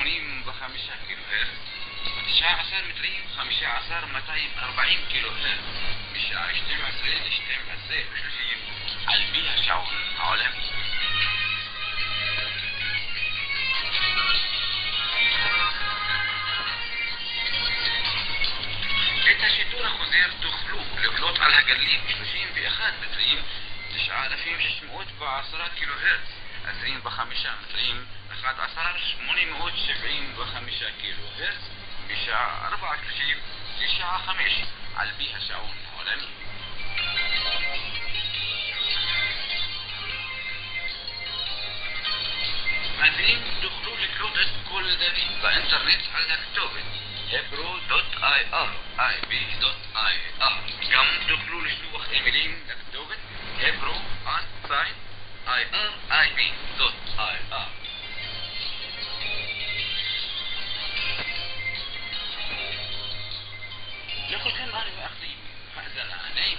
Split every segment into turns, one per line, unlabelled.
80 ب 15 كيلو هرتز و19 مترين 15 240 كيلو هرتز مش هيشتمع إزاي تشتمع إزاي مش هتيجي قلبيها شعور عالمي التشتورة خزير تخلو لقلوط على هجلين 30 بأخان مترين؟ تشعال 10 كيلو هرتز 25 מטרים, 11, 875 קילו הרץ 4 4.30 לשעה 5 על פי השעון העולמי. دخلوا تدخلوا لكلودس كل دليل بانترنت على كتوبة هبرو دوت اي ار اي بي دوت اي ار كم تدخلوا لشلوخ ايميلين لكتوبة هبرو ان ساين I am I mean dot I am يقول كان أنا أخذ هذا نعيم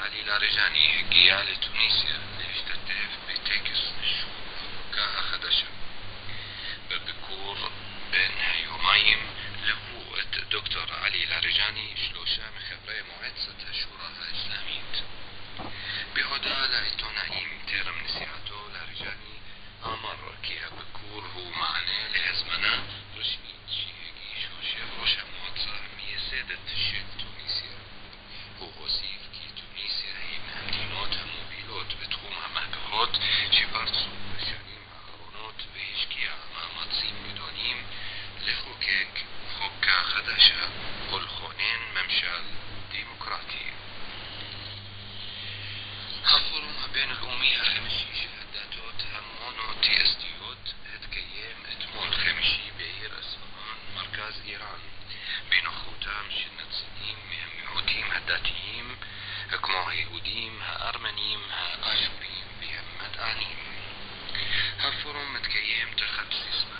علي لارجاني تونسيا لتونسيا ليشتتف بتكس الشوك حدشا بكور بن هيومايم لبوت دكتور علي لارجاني شلوشا مخبرية معدسة الشورى الإسلامية بهدى لعيتون المنشأ والخونين ممشى الديمقراطية. حفر ما بين الأمية خمشي شهادات همون وتي إس ديوت هتكيام اتمون خمشي بعير أسمان مركز إيران. بين خوتام شنة سنين مهم عوديم هداتيم هكمو هيهوديم هأرمنيم هأشوريم بهم مدعانيم هفرم متكيام تخبسي اسمان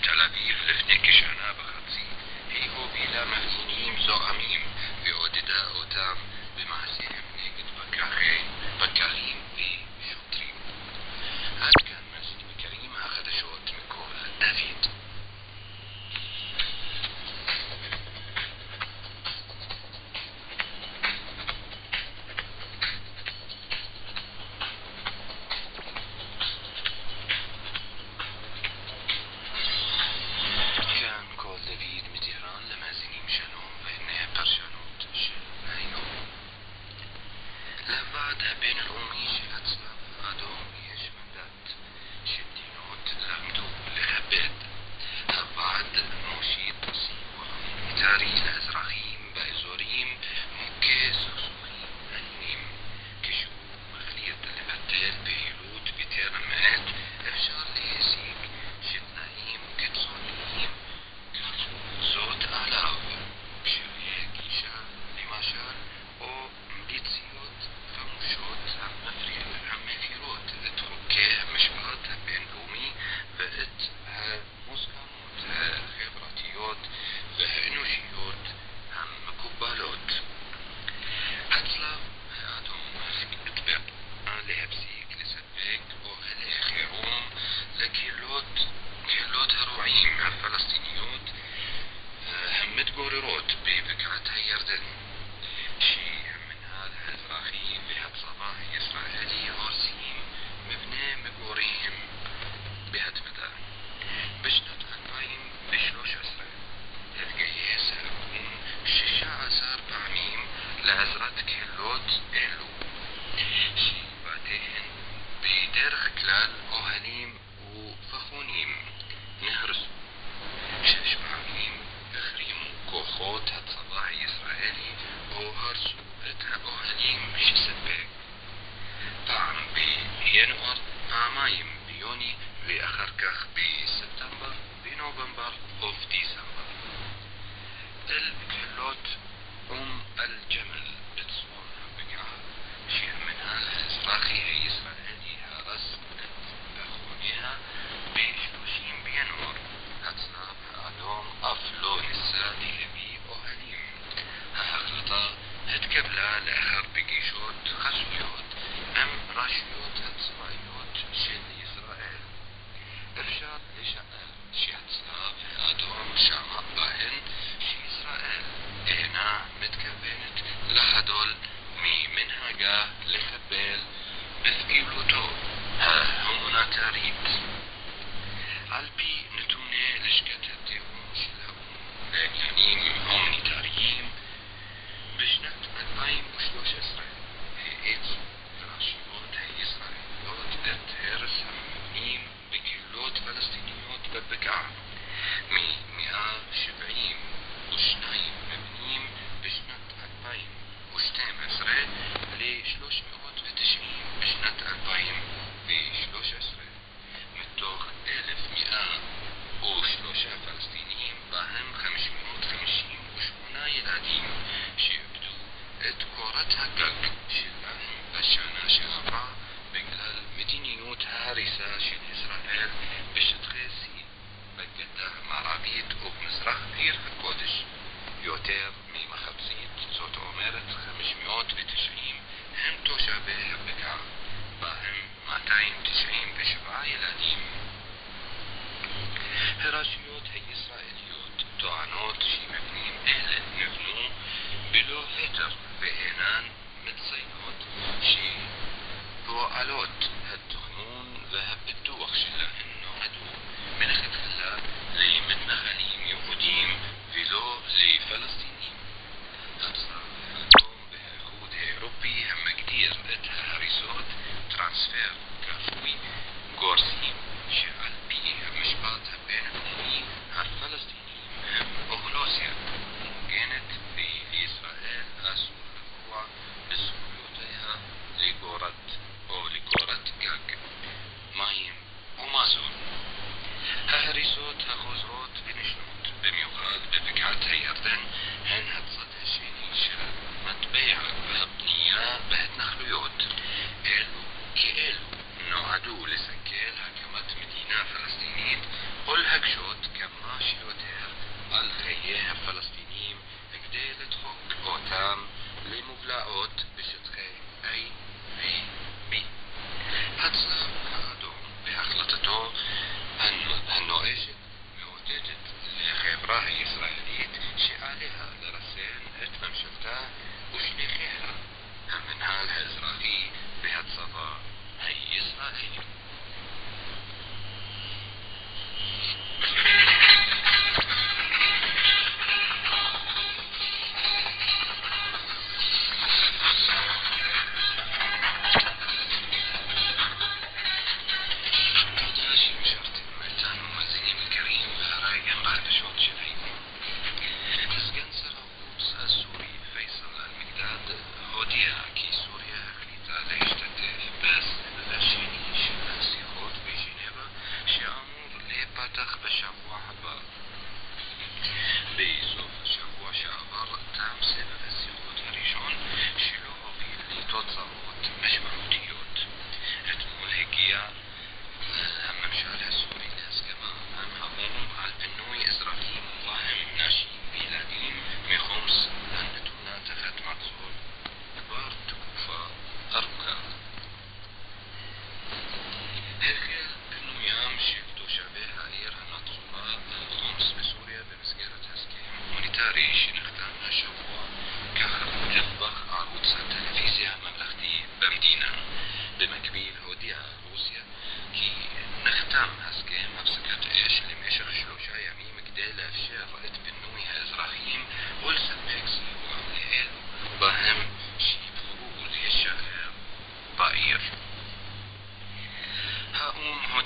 בתל אביב לפני כשנה וחצי. היא הובילה מפגינים זועמים ועודדה אותם במעשיהם נגד פקחים, פקחים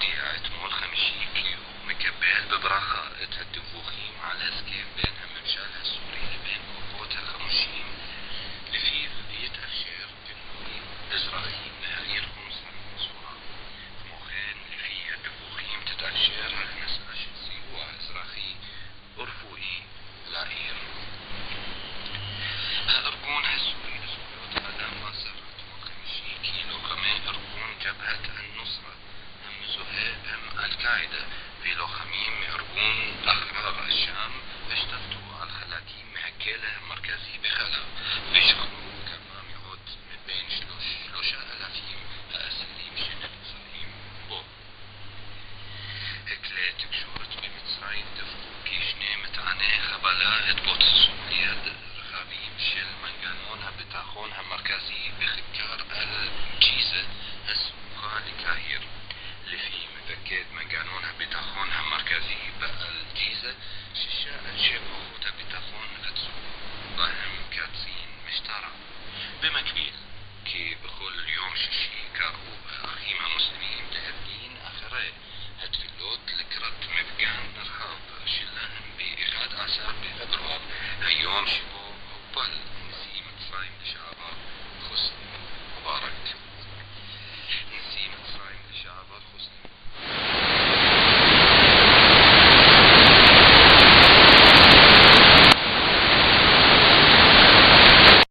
البديهة تمول خمشين كيلو مكبهات ببراخة تهدفوخي مع الاسكيب بينها من شالها السورية